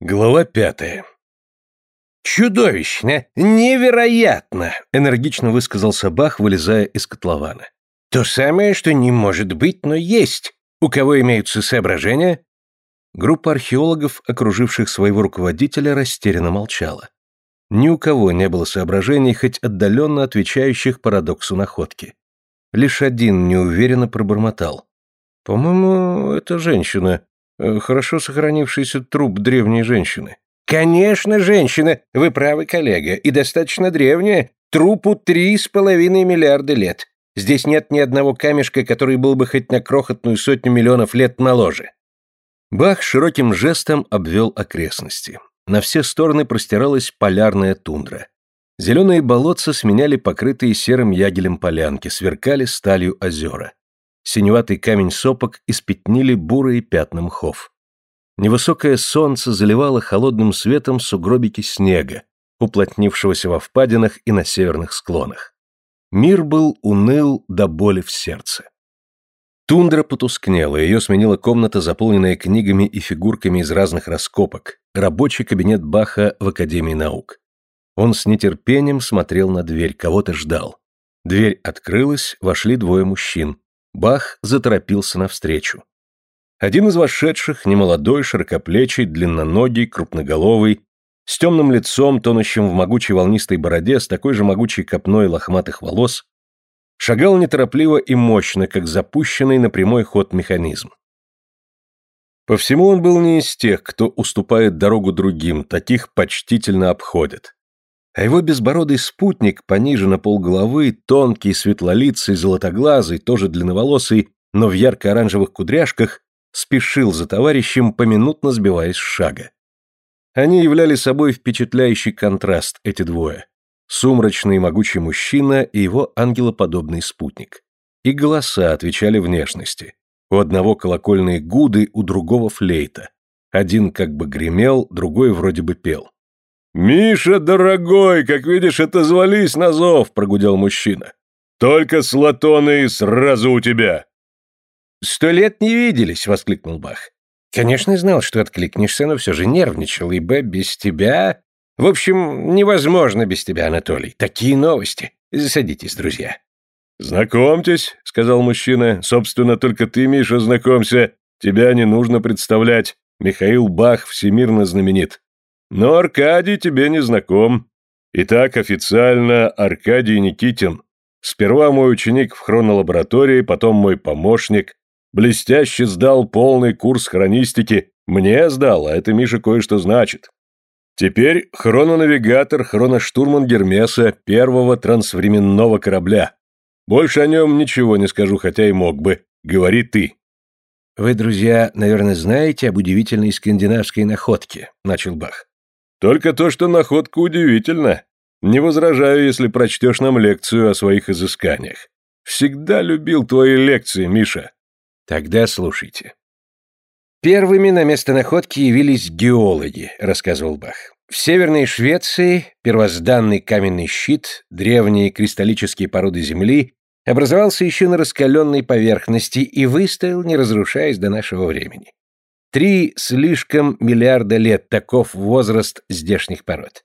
Глава пятая. «Чудовищно! Невероятно!» — энергично высказался Бах, вылезая из котлована. «То самое, что не может быть, но есть. У кого имеются соображения?» Группа археологов, окруживших своего руководителя, растерянно молчала. Ни у кого не было соображений, хоть отдаленно отвечающих парадоксу находки. Лишь один неуверенно пробормотал. «По-моему, это женщина. Э, хорошо сохранившийся труп древней женщины». «Конечно, женщина! Вы правы, коллега. И достаточно древняя. Трупу три с половиной миллиарда лет. Здесь нет ни одного камешка, который был бы хоть на крохотную сотню миллионов лет моложе». Бах широким жестом обвел окрестности. На все стороны простиралась полярная тундра. Зеленые болотца сменяли покрытые серым ягелем полянки, сверкали сталью озера. Синеватый камень сопок испятнили бурые пятна мхов. Невысокое солнце заливало холодным светом сугробики снега, уплотнившегося во впадинах и на северных склонах. Мир был уныл до боли в сердце. Тундра потускнела, ее сменила комната, заполненная книгами и фигурками из разных раскопок, рабочий кабинет Баха в Академии наук. Он с нетерпением смотрел на дверь, кого-то ждал. Дверь открылась, вошли двое мужчин. Бах заторопился навстречу. Один из вошедших, немолодой, широкоплечий, длинноногий, крупноголовый, с темным лицом, тонущим в могучей волнистой бороде, с такой же могучей копной лохматых волос, шагал неторопливо и мощно, как запущенный на прямой ход механизм. По всему он был не из тех, кто уступает дорогу другим, таких почтительно обходят. А его безбородый спутник, пониже на полголовы, тонкий, светлолицый, золотоглазый, тоже длинноволосый, но в ярко-оранжевых кудряшках, спешил за товарищем, поминутно сбиваясь с шага. Они являли собой впечатляющий контраст, эти двое сумрачный могучий мужчина и его ангелоподобный спутник. И голоса отвечали внешности. У одного колокольные гуды, у другого флейта. Один как бы гремел, другой вроде бы пел. «Миша, дорогой, как видишь, это звались на зов!» – прогудел мужчина. «Только с латоной сразу у тебя!» «Сто лет не виделись!» – воскликнул Бах. «Конечно, знал, что откликнешься, но все же нервничал, ибо без тебя в общем, невозможно без тебя, Анатолий. Такие новости. Садитесь, друзья. Знакомьтесь, сказал мужчина. Собственно, только ты, Миша, знакомься. Тебя не нужно представлять. Михаил Бах всемирно знаменит. Но Аркадий тебе не знаком. Итак, официально Аркадий Никитин. Сперва мой ученик в хронолаборатории, потом мой помощник. Блестяще сдал полный курс хронистики. Мне сдал, а это, Миша, кое-что значит. Теперь хрононавигатор, хроноштурман Гермеса, первого трансвременного корабля. Больше о нем ничего не скажу, хотя и мог бы. Говори ты. Вы, друзья, наверное, знаете об удивительной скандинавской находке, начал Бах. Только то, что находка удивительна. Не возражаю, если прочтешь нам лекцию о своих изысканиях. Всегда любил твои лекции, Миша. Тогда слушайте. Первыми на место находки явились геологи, рассказывал Бах. В Северной Швеции первозданный каменный щит, древние кристаллические породы Земли, образовался еще на раскаленной поверхности и выстоял, не разрушаясь до нашего времени. Три слишком миллиарда лет таков возраст здешних пород.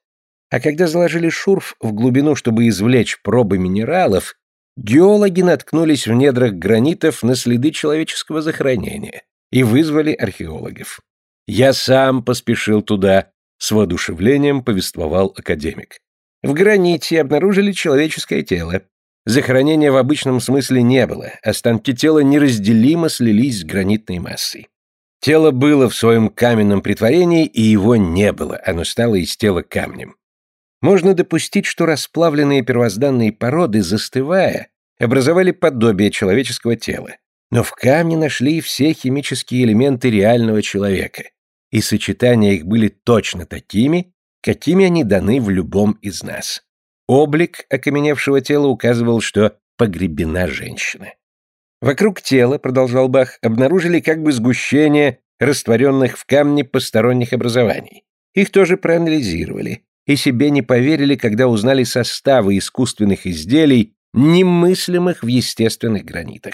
А когда заложили шурф в глубину, чтобы извлечь пробы минералов, геологи наткнулись в недрах гранитов на следы человеческого захоронения и вызвали археологов. Я сам поспешил туда, с воодушевлением повествовал академик. В граните обнаружили человеческое тело. Захоронения в обычном смысле не было, останки тела неразделимо слились с гранитной массой. Тело было в своем каменном притворении, и его не было, оно стало из тела камнем. Можно допустить, что расплавленные первозданные породы, застывая, образовали подобие человеческого тела. Но в камне нашли все химические элементы реального человека, и сочетания их были точно такими, какими они даны в любом из нас. Облик окаменевшего тела указывал, что погребена женщина. Вокруг тела, продолжал Бах, обнаружили как бы сгущение растворенных в камне посторонних образований. Их тоже проанализировали и себе не поверили, когда узнали составы искусственных изделий, немыслимых в естественных гранитах.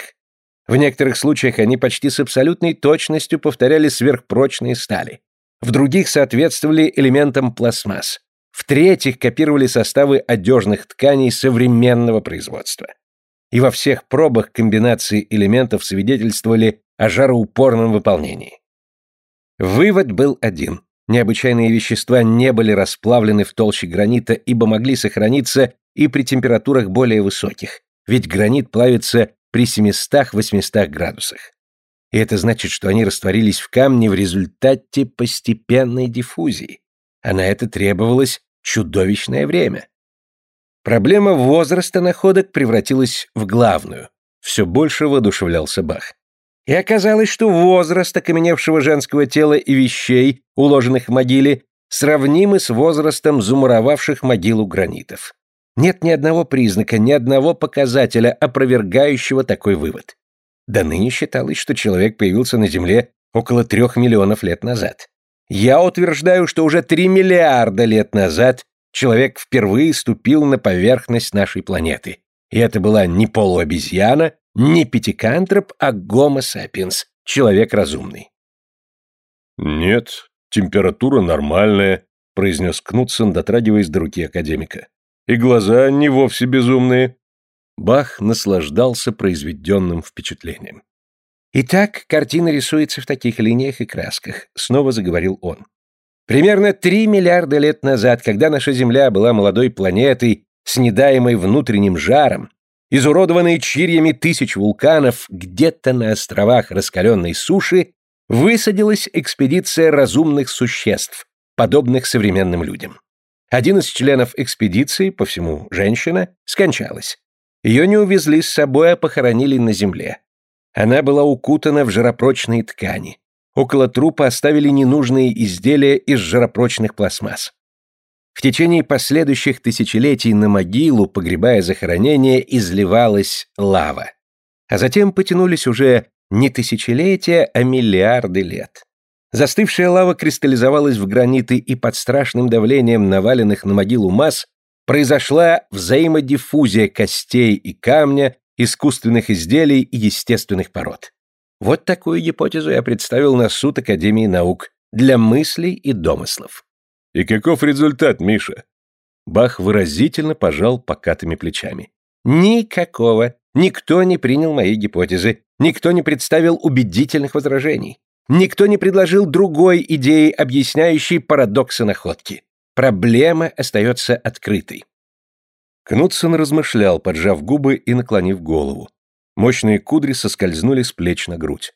В некоторых случаях они почти с абсолютной точностью повторяли сверхпрочные стали. в других соответствовали элементам пластмасс, в-третьих, копировали составы одежных тканей современного производства. И во всех пробах комбинации элементов свидетельствовали о жароупорном выполнении. Вывод был один. Необычайные вещества не были расплавлены в толще гранита, ибо могли сохраниться и при температурах более высоких, ведь гранит плавится при 700-800 градусах. И это значит, что они растворились в камне в результате постепенной диффузии, а на это требовалось чудовищное время. Проблема возраста находок превратилась в главную. Все больше воодушевлялся Бах. И оказалось, что возраст окаменевшего женского тела и вещей, уложенных в могиле, сравнимы с возрастом замуровавших могилу гранитов. Нет ни одного признака, ни одного показателя, опровергающего такой вывод. До ныне считалось, что человек появился на Земле около трех миллионов лет назад. Я утверждаю, что уже три миллиарда лет назад человек впервые ступил на поверхность нашей планеты. И это была не полуобезьяна, не пятикантроп, а гомо сапиенс, человек разумный. «Нет, температура нормальная», — произнес Кнутсон, дотрагиваясь до руки академика. «И глаза не вовсе безумные». Бах наслаждался произведенным впечатлением. «Итак, картина рисуется в таких линиях и красках», — снова заговорил он. «Примерно три миллиарда лет назад, когда наша Земля была молодой планетой с недаемой внутренним жаром, изуродованные чирьями тысяч вулканов, где-то на островах раскаленной суши высадилась экспедиция разумных существ, подобных современным людям. Один из членов экспедиции, по всему женщина, скончалась. Ее не увезли с собой, а похоронили на земле. Она была укутана в жаропрочные ткани. Около трупа оставили ненужные изделия из жаропрочных пластмасс. В течение последующих тысячелетий на могилу, погребая захоронение, изливалась лава. А затем потянулись уже не тысячелетия, а миллиарды лет. Застывшая лава кристаллизовалась в граниты и под страшным давлением наваленных на могилу масс произошла взаимодиффузия костей и камня, искусственных изделий и естественных пород. Вот такую гипотезу я представил на суд Академии наук для мыслей и домыслов. «И каков результат, Миша?» Бах выразительно пожал покатыми плечами. «Никакого. Никто не принял мои гипотезы. Никто не представил убедительных возражений. Никто не предложил другой идеи, объясняющей парадоксы находки. Проблема остается открытой». Кнутсон размышлял, поджав губы и наклонив голову. Мощные кудри соскользнули с плеч на грудь.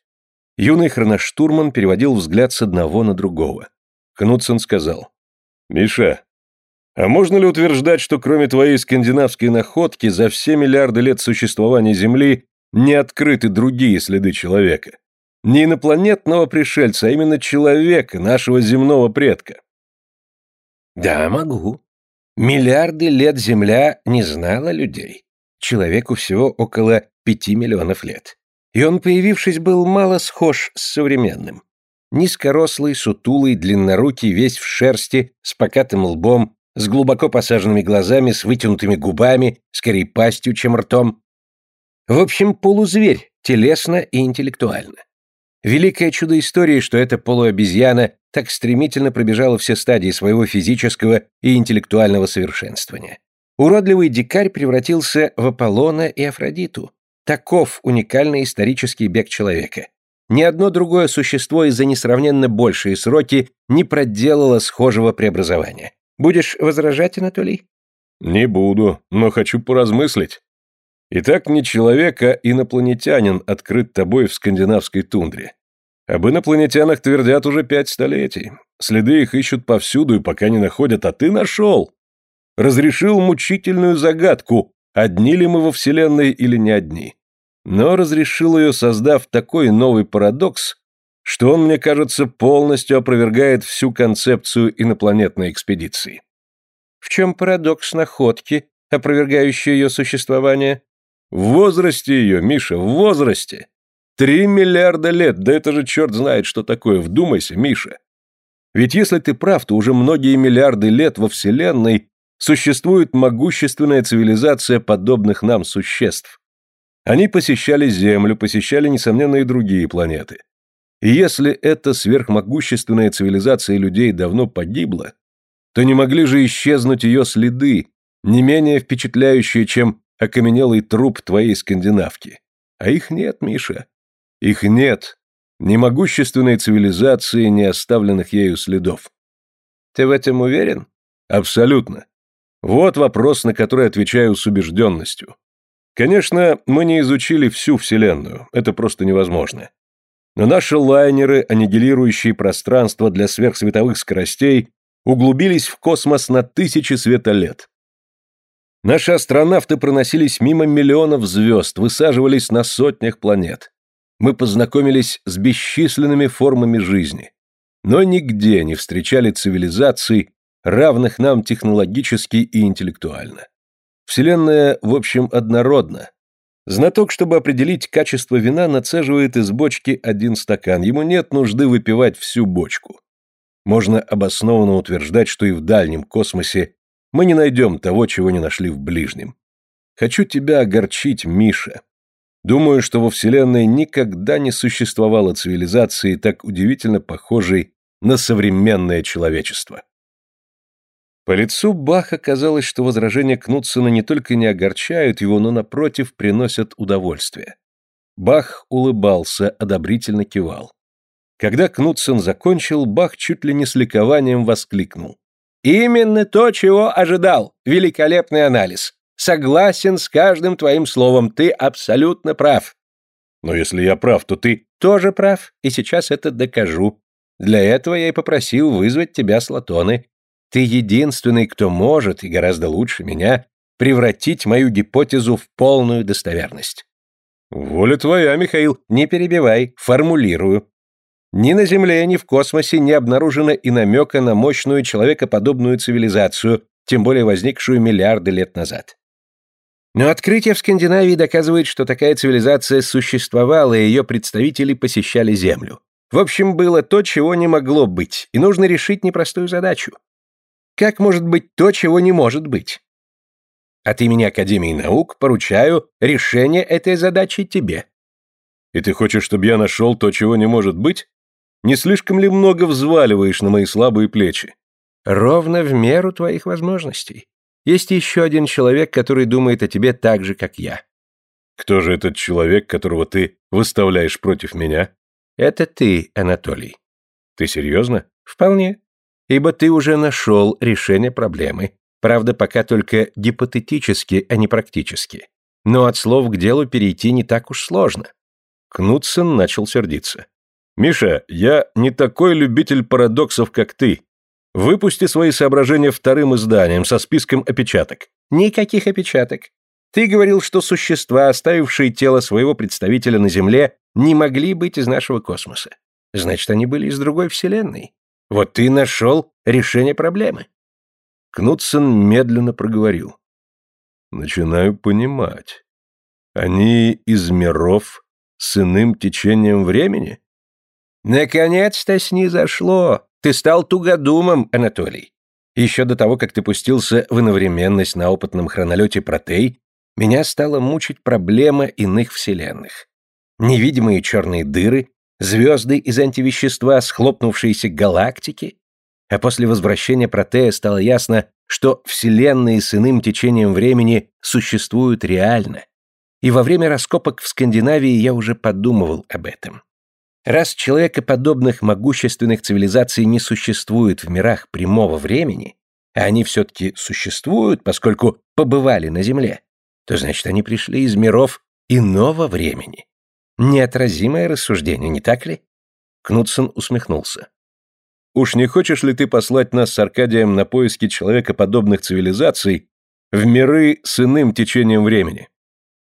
Юный хроноштурман переводил взгляд с одного на другого. Кнутсон сказал. «Миша, а можно ли утверждать, что кроме твоей скандинавской находки за все миллиарды лет существования Земли не открыты другие следы человека? Не инопланетного пришельца, а именно человека, нашего земного предка?» «Да, могу. Миллиарды лет Земля не знала людей. Человеку всего около пяти миллионов лет. И он, появившись, был мало схож с современным. Низкорослый, сутулый, длиннорукий, весь в шерсти, с покатым лбом, с глубоко посаженными глазами, с вытянутыми губами, скорее пастью, чем ртом. В общем, полузверь, телесно и интеллектуально. Великое чудо истории, что эта полуобезьяна так стремительно пробежала все стадии своего физического и интеллектуального совершенствования. Уродливый дикарь превратился в Аполлона и Афродиту. Таков уникальный исторический бег человека. Ни одно другое существо из-за несравненно большие сроки не проделало схожего преобразования. Будешь возражать, Анатолий? Не буду, но хочу поразмыслить. Итак, не человек, а инопланетянин открыт тобой в скандинавской тундре. Об инопланетянах твердят уже пять столетий. Следы их ищут повсюду и пока не находят, а ты нашел. Разрешил мучительную загадку, одни ли мы во Вселенной или не одни но разрешил ее, создав такой новый парадокс, что он, мне кажется, полностью опровергает всю концепцию инопланетной экспедиции. В чем парадокс находки, опровергающий ее существование? В возрасте ее, Миша, в возрасте. Три миллиарда лет, да это же черт знает, что такое, вдумайся, Миша. Ведь если ты прав, то уже многие миллиарды лет во Вселенной существует могущественная цивилизация подобных нам существ, они посещали Землю, посещали, несомненно, и другие планеты. И если эта сверхмогущественная цивилизация людей давно погибла, то не могли же исчезнуть ее следы, не менее впечатляющие, чем окаменелый труп твоей скандинавки. А их нет, Миша. Их нет. Ни могущественной цивилизации, ни оставленных ею следов. Ты в этом уверен? Абсолютно. Вот вопрос, на который отвечаю с убежденностью. Конечно, мы не изучили всю Вселенную, это просто невозможно. Но наши лайнеры, аннигилирующие пространство для сверхсветовых скоростей, углубились в космос на тысячи светолет. Наши астронавты проносились мимо миллионов звезд, высаживались на сотнях планет. Мы познакомились с бесчисленными формами жизни. Но нигде не встречали цивилизаций, равных нам технологически и интеллектуально. Вселенная, в общем, однородна. Знаток, чтобы определить качество вина, нацеживает из бочки один стакан. Ему нет нужды выпивать всю бочку. Можно обоснованно утверждать, что и в дальнем космосе мы не найдем того, чего не нашли в ближнем. Хочу тебя огорчить, Миша. Думаю, что во Вселенной никогда не существовало цивилизации, так удивительно похожей на современное человечество. По лицу Баха казалось, что возражения Кнутсона не только не огорчают его, но, напротив, приносят удовольствие. Бах улыбался, одобрительно кивал. Когда Кнутсон закончил, Бах чуть ли не с ликованием воскликнул. «Именно то, чего ожидал! Великолепный анализ! Согласен с каждым твоим словом, ты абсолютно прав!» «Но если я прав, то ты...» «Тоже прав, и сейчас это докажу. Для этого я и попросил вызвать тебя с Латоны. Ты единственный, кто может, и гораздо лучше меня, превратить мою гипотезу в полную достоверность. Воля твоя, Михаил. Не перебивай, формулирую. Ни на Земле, ни в космосе не обнаружено и намека на мощную человекоподобную цивилизацию, тем более возникшую миллиарды лет назад. Но открытие в Скандинавии доказывает, что такая цивилизация существовала, и ее представители посещали Землю. В общем, было то, чего не могло быть, и нужно решить непростую задачу. Как может быть то, чего не может быть? От имени Академии наук поручаю решение этой задачи тебе. И ты хочешь, чтобы я нашел то, чего не может быть? Не слишком ли много взваливаешь на мои слабые плечи? Ровно в меру твоих возможностей. Есть еще один человек, который думает о тебе так же, как я. Кто же этот человек, которого ты выставляешь против меня? Это ты, Анатолий. Ты серьезно? Вполне ибо ты уже нашел решение проблемы, правда, пока только гипотетически, а не практически. Но от слов к делу перейти не так уж сложно. Кнутсен начал сердиться. «Миша, я не такой любитель парадоксов, как ты. Выпусти свои соображения вторым изданием со списком опечаток». «Никаких опечаток. Ты говорил, что существа, оставившие тело своего представителя на Земле, не могли быть из нашего космоса. Значит, они были из другой вселенной. Вот ты нашел решение проблемы. Кнутсон медленно проговорил. Начинаю понимать. Они из миров с иным течением времени? Наконец-то снизошло. Ты стал тугодумом, Анатолий. Еще до того, как ты пустился в иновременность на опытном хронолете Протей, меня стала мучить проблема иных вселенных. Невидимые черные дыры, звезды из антивещества, схлопнувшиеся галактики, а после возвращения Протея стало ясно, что вселенные с иным течением времени существуют реально. И во время раскопок в Скандинавии я уже подумывал об этом. Раз человекоподобных могущественных цивилизаций не существует в мирах прямого времени, а они все-таки существуют, поскольку побывали на Земле, то значит они пришли из миров иного времени. Неотразимое рассуждение, не так ли? Кнутсон усмехнулся. Уж не хочешь ли ты послать нас с Аркадием на поиски человекоподобных цивилизаций в миры с иным течением времени?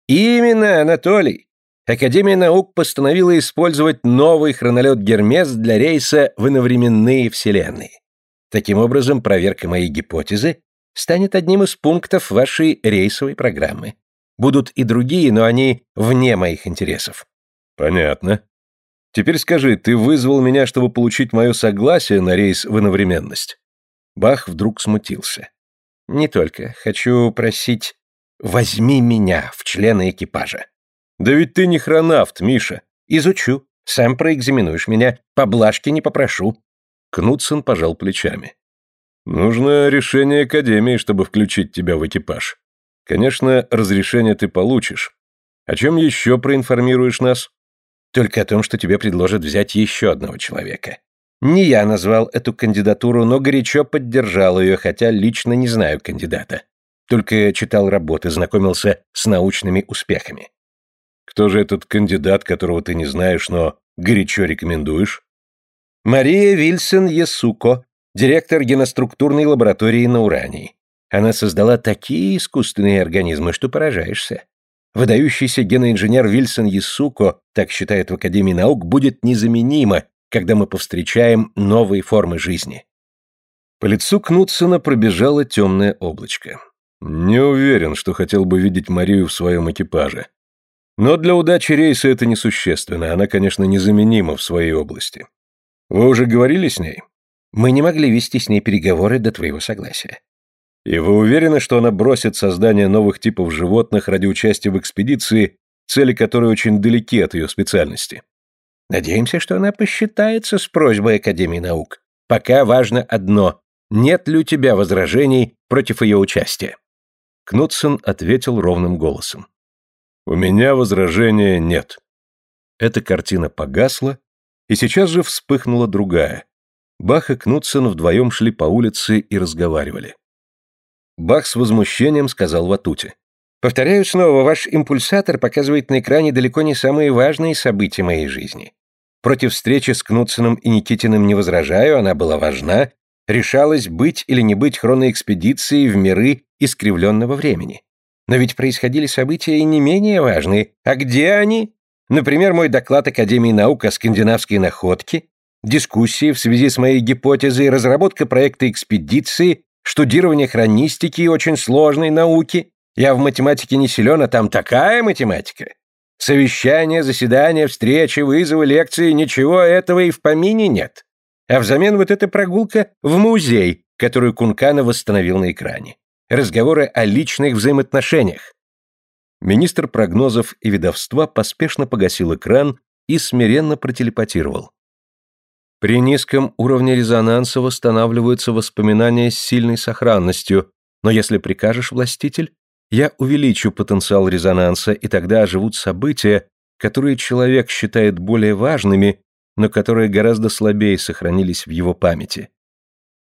Именно, Анатолий. Академия наук постановила использовать новый хронолет Гермес для рейса в иновременные вселенные. Таким образом, проверка моей гипотезы станет одним из пунктов вашей рейсовой программы. Будут и другие, но они вне моих интересов. Понятно. Теперь скажи, ты вызвал меня, чтобы получить мое согласие на рейс в иновременность? Бах вдруг смутился. Не только. Хочу просить, возьми меня в члены экипажа. Да ведь ты не хронавт, Миша. Изучу. Сам проэкзаменуешь меня, поблажки не попрошу». Кнутсон пожал плечами. «Нужно решение Академии, чтобы включить тебя в экипаж. Конечно, разрешение ты получишь. О чем еще проинформируешь нас?» «Только о том, что тебе предложат взять еще одного человека. Не я назвал эту кандидатуру, но горячо поддержал ее, хотя лично не знаю кандидата. Только читал работы, знакомился с научными успехами. Кто же этот кандидат, которого ты не знаешь, но горячо рекомендуешь? Мария Вильсон Ясуко, директор геноструктурной лаборатории на Урании. Она создала такие искусственные организмы, что поражаешься. Выдающийся геноинженер Вильсон Ясуко, так считает в Академии наук, будет незаменимо, когда мы повстречаем новые формы жизни. По лицу Кнутсона пробежало темное облачко. Не уверен, что хотел бы видеть Марию в своем экипаже. Но для удачи рейса это несущественно, она, конечно, незаменима в своей области. Вы уже говорили с ней? Мы не могли вести с ней переговоры до твоего согласия. И вы уверены, что она бросит создание новых типов животных ради участия в экспедиции, цели которой очень далеки от ее специальности? Надеемся, что она посчитается с просьбой Академии наук. Пока важно одно – нет ли у тебя возражений против ее участия? Кнутсон ответил ровным голосом. У меня возражения нет. Эта картина погасла, и сейчас же вспыхнула другая. Бах и Кнутсон вдвоем шли по улице и разговаривали. Бах с возмущением сказал Ватуте. «Повторяю снова, ваш импульсатор показывает на экране далеко не самые важные события моей жизни. Против встречи с Кнутсоном и Никитиным не возражаю, она была важна, решалась быть или не быть хроноэкспедицией в миры искривленного времени. Но ведь происходили события и не менее важные. А где они? Например, мой доклад Академии наук о скандинавской находке, дискуссии в связи с моей гипотезой, разработка проекта экспедиции, штудирование хронистики и очень сложной науки. Я в математике не силен, а там такая математика. Совещания, заседания, встречи, вызовы, лекции, ничего этого и в помине нет. А взамен вот эта прогулка в музей, которую Кункана восстановил на экране разговоры о личных взаимоотношениях. Министр прогнозов и ведовства поспешно погасил экран и смиренно протелепатировал. При низком уровне резонанса восстанавливаются воспоминания с сильной сохранностью, но если прикажешь, властитель, я увеличу потенциал резонанса, и тогда оживут события, которые человек считает более важными, но которые гораздо слабее сохранились в его памяти.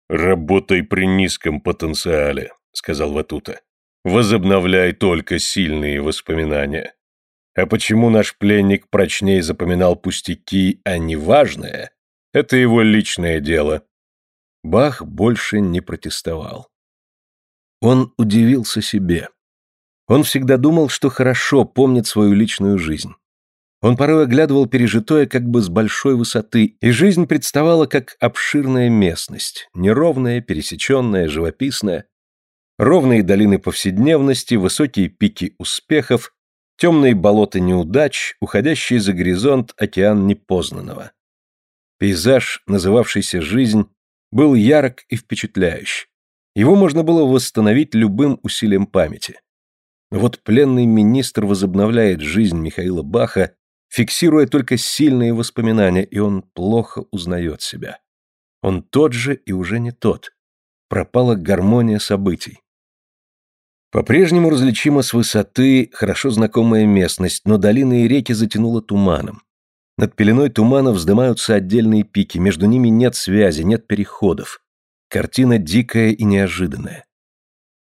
«Работай при низком потенциале», сказал Ватута. Возобновляй только сильные воспоминания. А почему наш пленник прочнее запоминал пустяки, а не важное, это его личное дело. Бах больше не протестовал. Он удивился себе. Он всегда думал, что хорошо помнит свою личную жизнь. Он порой оглядывал пережитое как бы с большой высоты, и жизнь представала как обширная местность, неровная, пересеченная, живописная, Ровные долины повседневности, высокие пики успехов, темные болота неудач, уходящий за горизонт океан непознанного. Пейзаж, называвшийся «Жизнь», был ярок и впечатляющий. Его можно было восстановить любым усилием памяти. Но вот пленный министр возобновляет жизнь Михаила Баха, фиксируя только сильные воспоминания, и он плохо узнает себя. Он тот же и уже не тот. Пропала гармония событий. По-прежнему различима с высоты хорошо знакомая местность, но долины и реки затянуло туманом. Над пеленой тумана вздымаются отдельные пики, между ними нет связи, нет переходов. Картина дикая и неожиданная.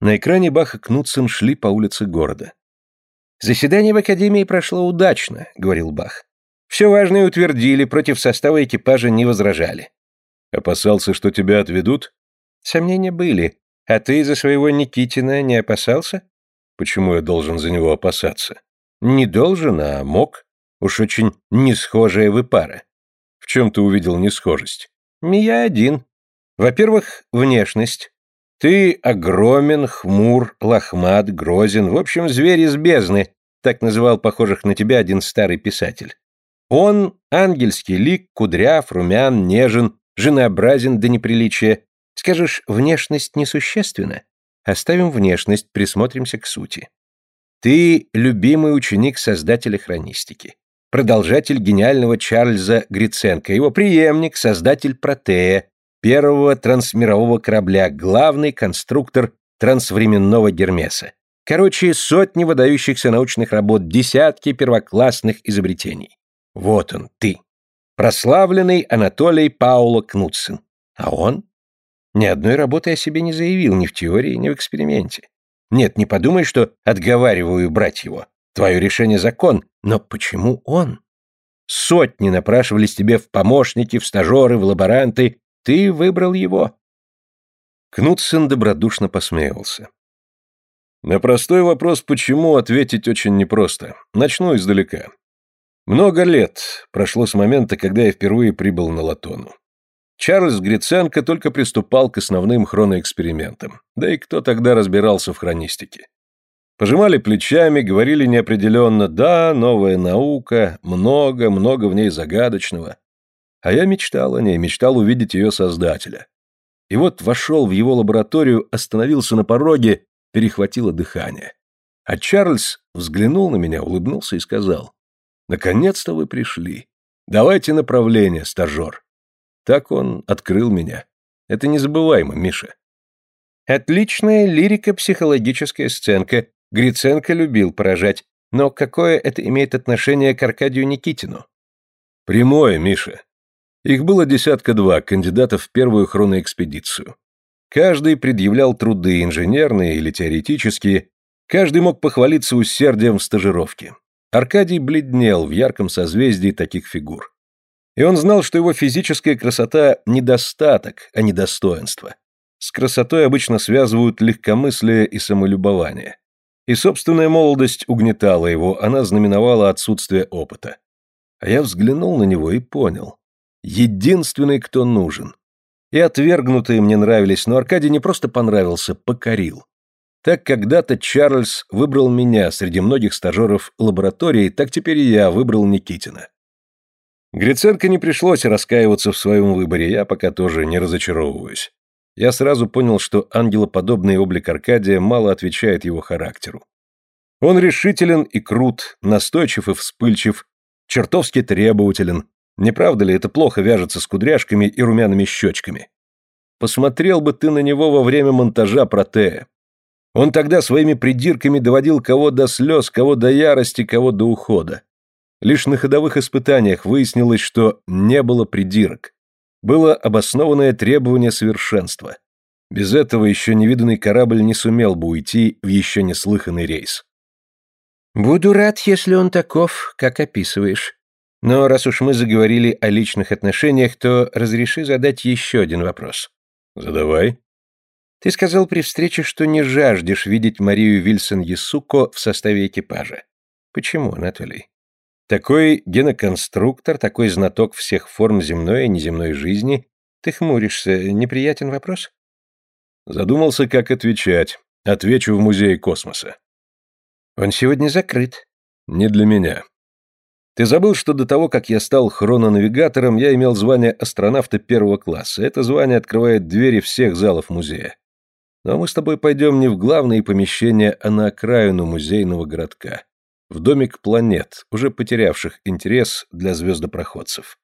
На экране Бах и Кнутсен шли по улице города. «Заседание в Академии прошло удачно», — говорил Бах. «Все важное утвердили, против состава экипажа не возражали». «Опасался, что тебя отведут?» «Сомнения были, а ты за своего Никитина не опасался? Почему я должен за него опасаться? Не должен, а мог. Уж очень несхожая вы пара. В чем ты увидел несхожесть? Не я один. Во-первых, внешность. Ты огромен, хмур, лохмат, грозен, в общем, зверь из бездны, так называл похожих на тебя один старый писатель. Он ангельский лик, кудряв, румян, нежен, женообразен до неприличия, Скажешь, внешность несущественна? Оставим внешность, присмотримся к сути. Ты любимый ученик создателя хронистики. Продолжатель гениального Чарльза Гриценко, его преемник, создатель Протея, первого трансмирового корабля, главный конструктор трансвременного Гермеса. Короче, сотни выдающихся научных работ, десятки первоклассных изобретений. Вот он, ты. Прославленный Анатолий Пауло Кнутсен. А он? Ни одной работы о себе не заявил ни в теории, ни в эксперименте. Нет, не подумай, что отговариваю брать его. Твое решение закон, но почему он? Сотни напрашивались тебе в помощники, в стажеры, в лаборанты. Ты выбрал его. Кнутсен добродушно посмеивался. На простой вопрос «почему» ответить очень непросто. Начну издалека. Много лет прошло с момента, когда я впервые прибыл на Латону. Чарльз Гриценко только приступал к основным хроноэкспериментам. Да и кто тогда разбирался в хронистике? Пожимали плечами, говорили неопределенно «да, новая наука, много, много в ней загадочного». А я мечтал о ней, мечтал увидеть ее создателя. И вот вошел в его лабораторию, остановился на пороге перехватило дыхание. А Чарльз взглянул на меня, улыбнулся и сказал, «Наконец-то вы пришли. Давайте направление, стажер». Так он открыл меня. Это незабываемо, Миша. Отличная лирико-психологическая сценка. Гриценко любил поражать. Но какое это имеет отношение к Аркадию Никитину? Прямое, Миша. Их было десятка два кандидатов в первую хроноэкспедицию. Каждый предъявлял труды, инженерные или теоретические, каждый мог похвалиться усердием в стажировке. Аркадий бледнел в ярком созвездии таких фигур. И он знал, что его физическая красота – недостаток, а не достоинство. С красотой обычно связывают легкомыслие и самолюбование. И собственная молодость угнетала его, она знаменовала отсутствие опыта. А я взглянул на него и понял. Единственный, кто нужен. И отвергнутые мне нравились, но Аркадий не просто понравился, покорил. Так когда-то Чарльз выбрал меня среди многих стажеров лаборатории, так теперь и я выбрал Никитина. Гриценко не пришлось раскаиваться в своем выборе, я пока тоже не разочаровываюсь. Я сразу понял, что ангелоподобный облик Аркадия мало отвечает его характеру. Он решителен и крут, настойчив и вспыльчив, чертовски требователен, не правда ли это плохо вяжется с кудряшками и румяными щечками? Посмотрел бы ты на него во время монтажа протея. Он тогда своими придирками доводил кого до слез, кого до ярости, кого до ухода. Лишь на ходовых испытаниях выяснилось, что не было придирок. Было обоснованное требование совершенства. Без этого еще невиданный корабль не сумел бы уйти в еще неслыханный рейс. «Буду рад, если он таков, как описываешь», но раз уж мы заговорили о личных отношениях, то разреши задать еще один вопрос. Задавай. Ты сказал при встрече, что не жаждешь видеть Марию Вильсон-Ясуко в составе экипажа. Почему, Анатолий? Такой геноконструктор, такой знаток всех форм земной и неземной жизни. Ты хмуришься. Неприятен вопрос? Задумался, как отвечать. Отвечу в музее космоса. Он сегодня закрыт. Не для меня. Ты забыл, что до того, как я стал хрономигатором, я имел звание астронавта первого класса. Это звание открывает двери всех залов музея. Но мы с тобой пойдем не в главные помещения, а на окраину музейного городка. В домик планет, уже потерявших интерес для звездопроходцев.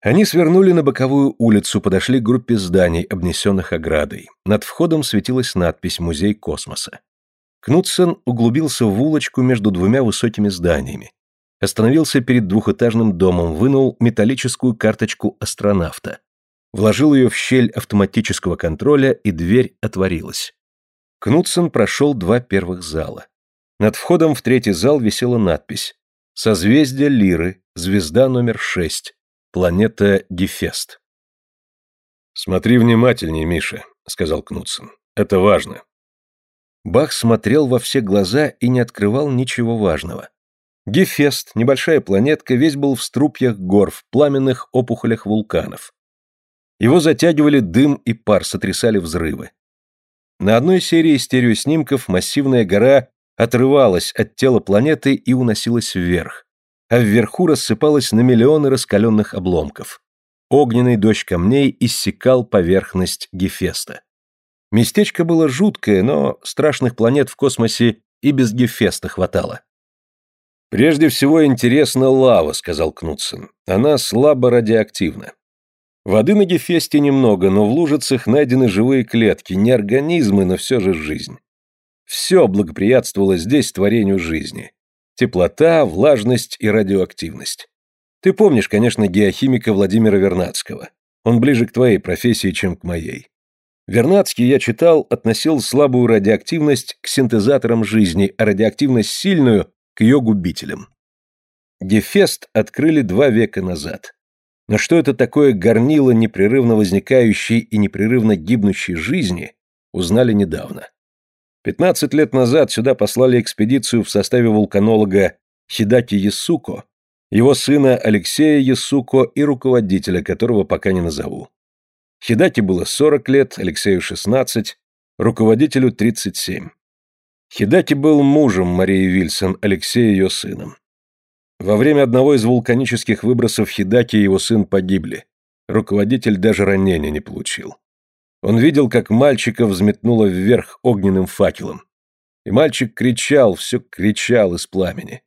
Они свернули на боковую улицу, подошли к группе зданий, обнесенных оградой. Над входом светилась надпись «Музей космоса». Кнутсен углубился в улочку между двумя высокими зданиями остановился перед двухэтажным домом, вынул металлическую карточку астронавта, вложил ее в щель автоматического контроля, и дверь отворилась. Кнутсон прошел два первых зала. Над входом в третий зал висела надпись «Созвездие Лиры, звезда номер шесть, планета Гефест». «Смотри внимательнее, Миша», — сказал Кнутсон. «Это важно». Бах смотрел во все глаза и не открывал ничего важного. Гефест, небольшая планетка, весь был в струпьях гор, в пламенных опухолях вулканов. Его затягивали дым и пар, сотрясали взрывы. На одной серии стереоснимков массивная гора отрывалась от тела планеты и уносилась вверх, а вверху рассыпалась на миллионы раскаленных обломков. Огненный дождь камней иссекал поверхность Гефеста. Местечко было жуткое, но страшных планет в космосе и без Гефеста хватало. Прежде всего интересна лава, сказал Кнутсен. Она слабо радиоактивна. Воды на Гефесте немного, но в лужицах найдены живые клетки, не организмы, но все же жизнь. Все благоприятствовало здесь творению жизни. Теплота, влажность и радиоактивность. Ты помнишь, конечно, геохимика Владимира Вернадского. Он ближе к твоей профессии, чем к моей. Вернадский, я читал, относил слабую радиоактивность к синтезаторам жизни, а радиоактивность сильную – к ее губителям. Гефест открыли два века назад. Но что это такое горнило непрерывно возникающей и непрерывно гибнущей жизни, узнали недавно. 15 лет назад сюда послали экспедицию в составе вулканолога Хидаки Ясуко, его сына Алексея Ясуко и руководителя, которого пока не назову. Хидаки было 40 лет, Алексею 16, руководителю 37. Хидаки был мужем Марии Вильсон, Алексея ее сыном. Во время одного из вулканических выбросов Хидаки и его сын погибли. Руководитель даже ранения не получил. Он видел, как мальчика взметнуло вверх огненным факелом. И мальчик кричал, все кричал из пламени.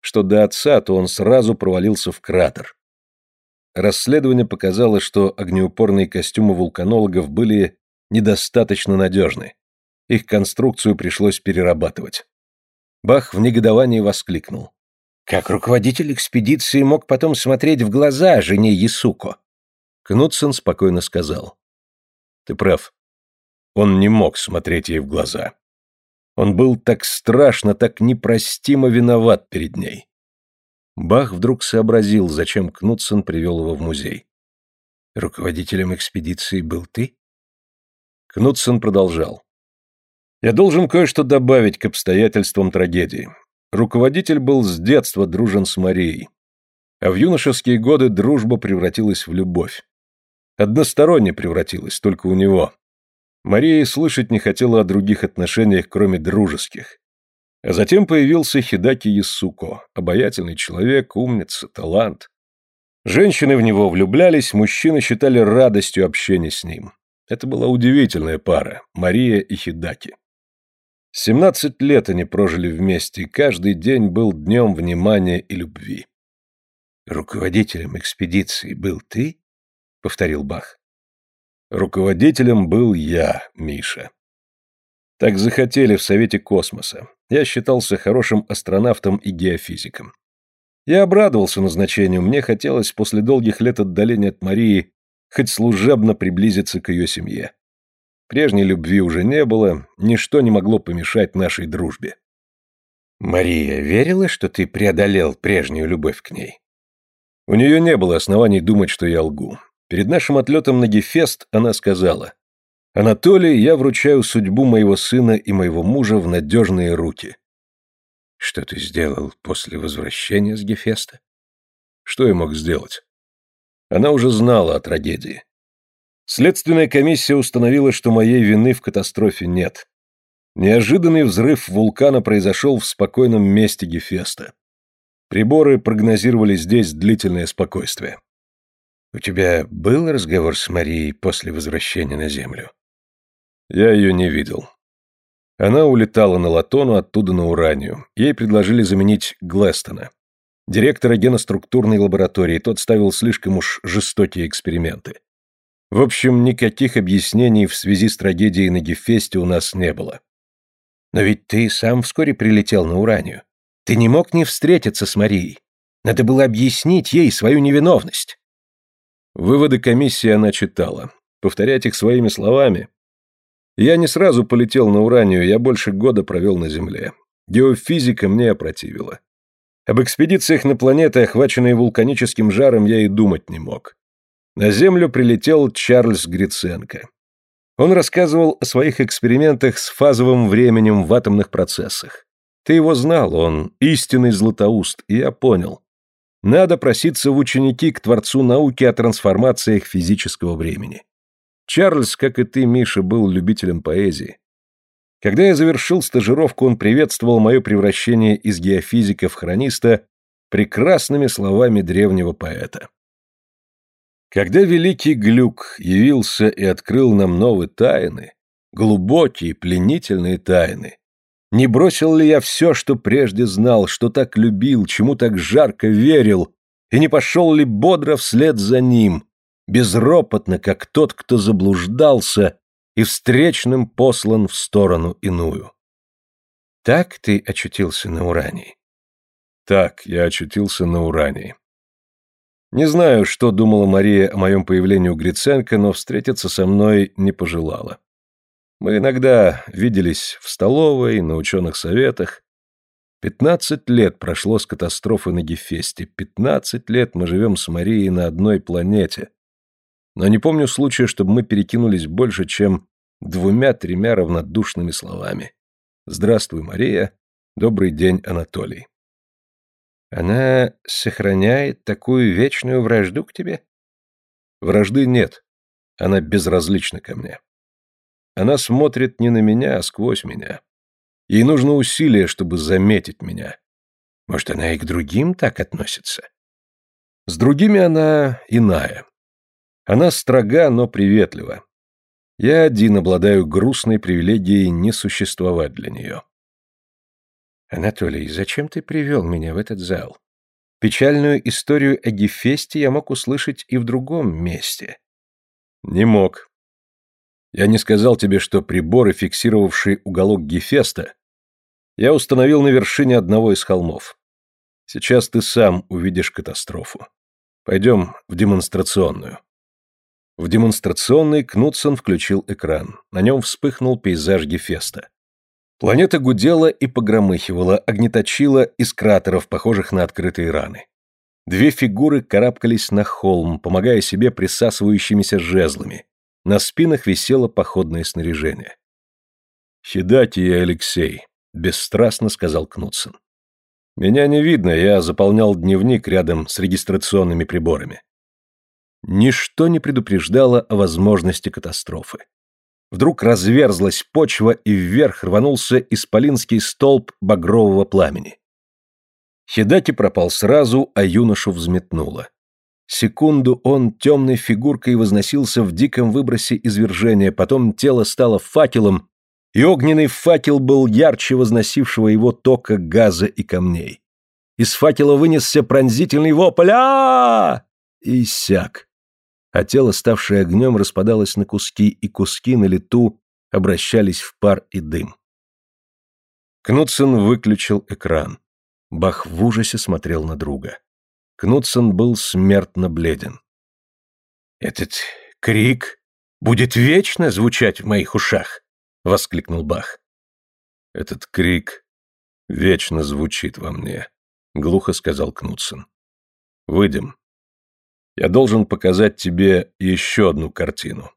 Что до отца, то он сразу провалился в кратер. Расследование показало, что огнеупорные костюмы вулканологов были недостаточно надежны. Их конструкцию пришлось перерабатывать. Бах в негодовании воскликнул. Как руководитель экспедиции мог потом смотреть в глаза жене Ясуко? Кнутсон спокойно сказал. Ты прав. Он не мог смотреть ей в глаза. Он был так страшно, так непростимо виноват перед ней. Бах вдруг сообразил, зачем Кнутсон привел его в музей. «Руководителем экспедиции был ты?» Кнутсон продолжал. «Я должен кое-что добавить к обстоятельствам трагедии. Руководитель был с детства дружен с Марией. А в юношеские годы дружба превратилась в любовь. Односторонне превратилась, только у него. Мария слышать не хотела о других отношениях, кроме дружеских. А затем появился Хидаки Ясуко, обаятельный человек, умница, талант. Женщины в него влюблялись, мужчины считали радостью общения с ним. Это была удивительная пара, Мария и Хидаки. Семнадцать лет они прожили вместе, и каждый день был днем внимания и любви. «Руководителем экспедиции был ты?» — повторил Бах. «Руководителем был я, Миша. Так захотели в Совете космоса. Я считался хорошим астронавтом и геофизиком. Я обрадовался назначению, мне хотелось после долгих лет отдаления от Марии хоть служебно приблизиться к ее семье. Прежней любви уже не было, ничто не могло помешать нашей дружбе. Мария верила, что ты преодолел прежнюю любовь к ней? У нее не было оснований думать, что я лгу. Перед нашим отлетом на Гефест она сказала, Анатолий, я вручаю судьбу моего сына и моего мужа в надежные руки. Что ты сделал после возвращения с Гефеста? Что я мог сделать? Она уже знала о трагедии. Следственная комиссия установила, что моей вины в катастрофе нет. Неожиданный взрыв вулкана произошел в спокойном месте Гефеста. Приборы прогнозировали здесь длительное спокойствие. У тебя был разговор с Марией после возвращения на Землю? Я ее не видел. Она улетала на Латону, оттуда на Уранию. Ей предложили заменить Глестона. Директора геноструктурной лаборатории, тот ставил слишком уж жестокие эксперименты. В общем, никаких объяснений в связи с трагедией на Гефесте у нас не было. Но ведь ты сам вскоре прилетел на Уранию. Ты не мог не встретиться с Марией. Надо было объяснить ей свою невиновность. Выводы комиссии она читала. Повторять их своими словами я не сразу полетел на Уранию, я больше года провел на Земле. Геофизика мне опротивила. Об экспедициях на планеты, охваченные вулканическим жаром, я и думать не мог. На Землю прилетел Чарльз Гриценко. Он рассказывал о своих экспериментах с фазовым временем в атомных процессах. Ты его знал, он истинный златоуст, и я понял. Надо проситься в ученики к Творцу науки о трансформациях физического времени. Чарльз, как и ты, Миша, был любителем поэзии. Когда я завершил стажировку, он приветствовал мое превращение из геофизика в хрониста прекрасными словами древнего поэта. Когда великий Глюк явился и открыл нам новые тайны, глубокие, пленительные тайны, Не бросил ли я все, что прежде знал, что так любил, чему так жарко верил, и не пошел ли бодро вслед за ним, безропотно, как тот, кто заблуждался и встречным послан в сторону иную? Так ты очутился на Урании? Так, я очутился на Урании. Не знаю, что думала Мария о моем появлении у Гриценко, но встретиться со мной не пожелала. Мы иногда виделись в столовой, на ученых советах. Пятнадцать лет прошло с катастрофы на Гефесте. Пятнадцать лет мы живем с Марией на одной планете. Но не помню случая, чтобы мы перекинулись больше, чем двумя-тремя равнодушными словами. «Здравствуй, Мария. Добрый день, Анатолий». «Она сохраняет такую вечную вражду к тебе?» «Вражды нет. Она безразлична ко мне. Она смотрит не на меня, а сквозь меня. Ей нужно усилие, чтобы заметить меня. Может, она и к другим так относится? С другими она иная. Она строга, но приветлива. Я один обладаю грустной привилегией не существовать для нее. Анатолий, зачем ты привел меня в этот зал? Печальную историю о Гефесте я мог услышать и в другом месте. Не мог. Я не сказал тебе, что приборы, фиксировавшие уголок Гефеста, я установил на вершине одного из холмов. Сейчас ты сам увидишь катастрофу. Пойдем в демонстрационную. В демонстрационной Кнутсон включил экран. На нем вспыхнул пейзаж Гефеста. Планета гудела и погромыхивала, огнеточила из кратеров, похожих на открытые раны. Две фигуры карабкались на холм, помогая себе присасывающимися жезлами. На спинах висело походное снаряжение. «Хидати и Алексей», — бесстрастно сказал Кнутсон. «Меня не видно, я заполнял дневник рядом с регистрационными приборами». Ничто не предупреждало о возможности катастрофы. Вдруг разверзлась почва, и вверх рванулся исполинский столб багрового пламени. Хидати пропал сразу, а юношу взметнуло. Секунду он темной фигуркой возносился в диком выбросе извержения, потом тело стало факелом, и огненный факел был ярче возносившего его тока газа и камней. Из факела вынесся пронзительный вопль а, И иссяк. А тело, ставшее огнем, распадалось на куски, и куски на лету обращались в пар и дым. Кнутсен выключил экран. Бах в ужасе смотрел на друга. Кнутсон был смертно бледен. «Этот крик будет вечно звучать в моих ушах!» — воскликнул Бах. «Этот крик вечно звучит во мне», — глухо сказал Кнутсон. «Выйдем. Я должен показать тебе еще одну картину».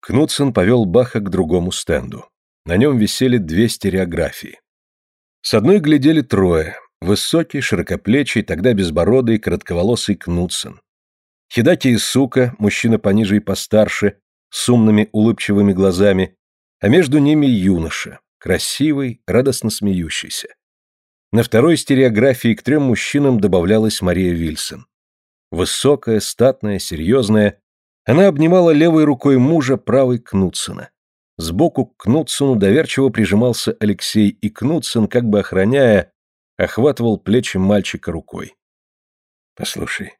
Кнутсон повел Баха к другому стенду. На нем висели две стереографии. С одной глядели трое, Высокий, широкоплечий, тогда безбородый, коротковолосый Кнутсон. Хидаки и Сука, мужчина пониже и постарше, с умными улыбчивыми глазами, а между ними юноша, красивый, радостно смеющийся. На второй стереографии к трем мужчинам добавлялась Мария Вильсон. Высокая, статная, серьезная, она обнимала левой рукой мужа, правой Кнутсона. Сбоку к Кнутсону доверчиво прижимался Алексей, и Кнутсон, как бы охраняя, охватывал плечи мальчика рукой. «Послушай,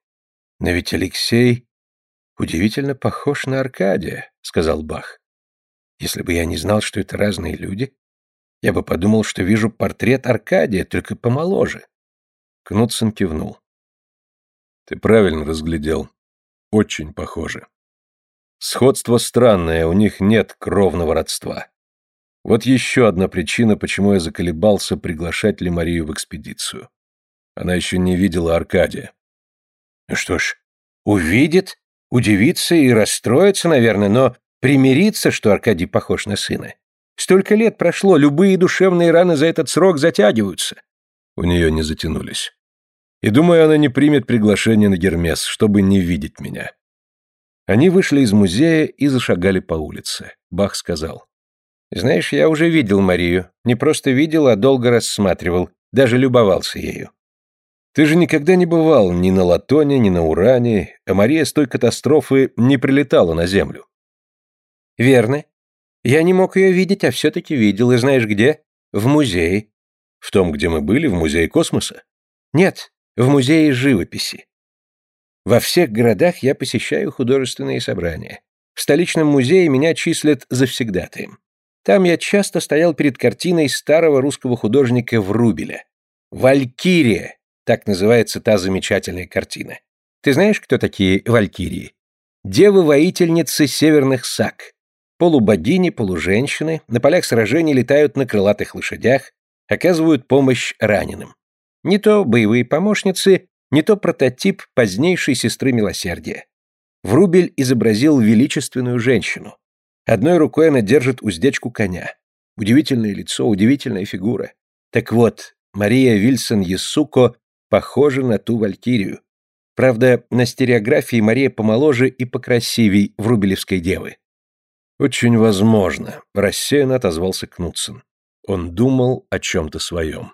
но ведь Алексей удивительно похож на Аркадия», — сказал Бах. «Если бы я не знал, что это разные люди, я бы подумал, что вижу портрет Аркадия, только помоложе». Кнутсон кивнул. «Ты правильно разглядел. Очень похоже. Сходство странное, у них нет кровного родства. Вот еще одна причина, почему я заколебался, приглашать ли Марию в экспедицию. Она еще не видела Аркадия. Ну что ж, увидит, удивится и расстроится, наверное, но примирится, что Аркадий похож на сына. Столько лет прошло, любые душевные раны за этот срок затягиваются. У нее не затянулись. И думаю, она не примет приглашение на Гермес, чтобы не видеть меня. Они вышли из музея и зашагали по улице. Бах сказал. Знаешь, я уже видел Марию. Не просто видел, а долго рассматривал. Даже любовался ею. Ты же никогда не бывал ни на Латоне, ни на Уране, а Мария с той катастрофы не прилетала на Землю. Верно. Я не мог ее видеть, а все-таки видел. И знаешь где? В музее. В том, где мы были, в музее космоса? Нет, в музее живописи. Во всех городах я посещаю художественные собрания. В столичном музее меня числят завсегдатаем. Там я часто стоял перед картиной старого русского художника Врубеля. «Валькирия» — так называется та замечательная картина. Ты знаешь, кто такие валькирии? Девы-воительницы северных сак. Полубогини, полуженщины, на полях сражений летают на крылатых лошадях, оказывают помощь раненым. Не то боевые помощницы, не то прототип позднейшей сестры милосердия. Врубель изобразил величественную женщину. Одной рукой она держит уздечку коня. Удивительное лицо, удивительная фигура. Так вот, Мария Вильсон Ясуко похожа на ту валькирию. Правда, на стереографии Мария помоложе и покрасивей Врубелевской девы. «Очень возможно», — рассеянно отозвался Кнутсон. Он думал о чем-то своем.